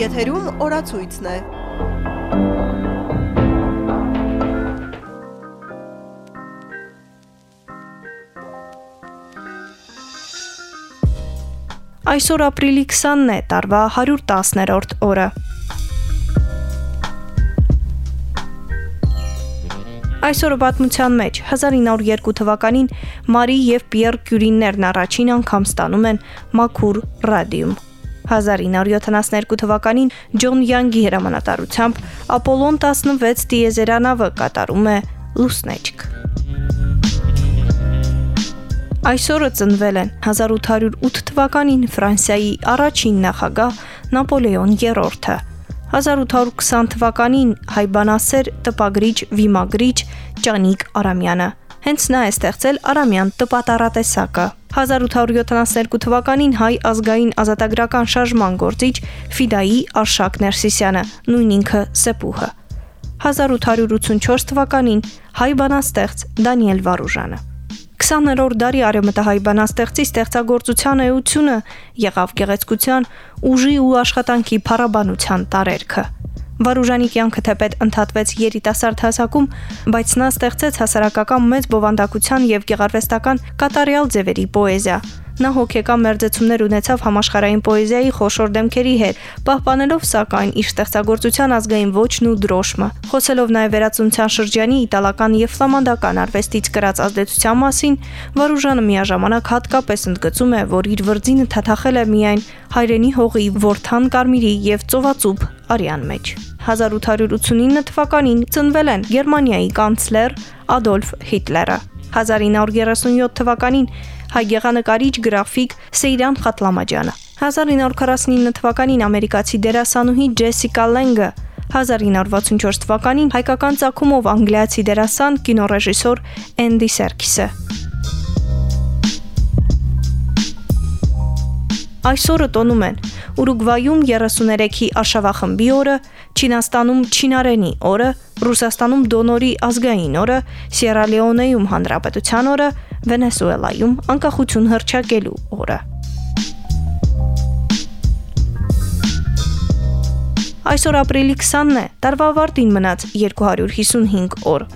Եթերում օրացույցն է։ Այսօր ապրիլի 20-ն է, տարվա 110-րդ օրը։ Այսօրը պատմության մեջ 1902 թվականին Մարի եւ Պիեր Կյուրիններն առաջին անգամ ստանում են մաքուր ռադիում։ 1972 թվականին Ջոն Յանգի հրամանատարությամբ Ապոլոն 16 դիեզերանավը կատարում է լուսնեջք։ Այսօրը ծնվել են 1808 թվականին Ֆրանսիայի առաջին նախագահ Նապոլեոն III-ը, 1820 թվականին հայ բանասեր, տպագրիչ, վիմագրիչ Ճանիկ Արամյանը։ Հենց նա է ստեղծել Արամյան տպատարատեսակը։ 1872 թվականին հայ ազգային ազատագրական շարժման գործիչ Ֆիդայի Արշակ Ներսիսյանը, նույն ինքը Սեպուհը։ 1884 թվականին հայ բանաստեղծ Դանիել Վարուժանը։ 20-րդ դարի արեմտահայ բանաստեղծի ստեղծագործության էությունը եղավ գեղեցկության, ուժի ու աշխատանքի փառաբանության տարերքը։ Վարուժանի կյանքը թեպետ ընդհատվեց երիտասարդ հասակում, բայց նա ստեղծեց հասարակական մեծ բովանդակության եւ գեղարվեստական կատարյալ ձևերի պոեզիա, Նա հոգեկան մերձեցումներ ունեցավ համաշխարհային պոեզիայի խոշոր դեմքերի հետ, պահպանելով սակայն իր ստեղծագործության ազգային ոճն ու դրոշմը։ Խոսելով նաև վերածնության շրջանի իտալական եւ ֆլամանդական արվեստից կրած ազդեցության մասին, Վարուժանը միաժամանակ հատկապես ընդգծում է, որ իր վրձինը թաթախել է միայն հայրենի հողի Որթան Կարմիրի եւ Ծովացուփ արյան մեջ։ 1889 թվականին ծնվել են Գերմանիայի կանցլեր Ադոլֆ Հիտլերը։ 1937 թվականին հայ գեղանկարիչ գրաֆիկ Սեյրան Խատլամաջյանը։ 1949 թվականին ամերիկացի դերասանուհի Ջեսիկա Լենգը 1964 թվականին հայկական ցակումով անգլիացի դերասան կինոռեժիսոր Էնդի Սերքիսը։ Այսօրը տոնում են. Ուրուգվայում 33-ի Արշավախմբի օրը, Չինաստանում Չինարենի օրը, Ռուսաստանում Դոնորի ազգային օրը, Սիերա Լեոնեում Հանրապետության օրը, Վենեսուելայում անկախություն հռչակելու օրը։ Այսօր ապրիլի 20-ն է, տարվա ավարտին մնաց 255 օր։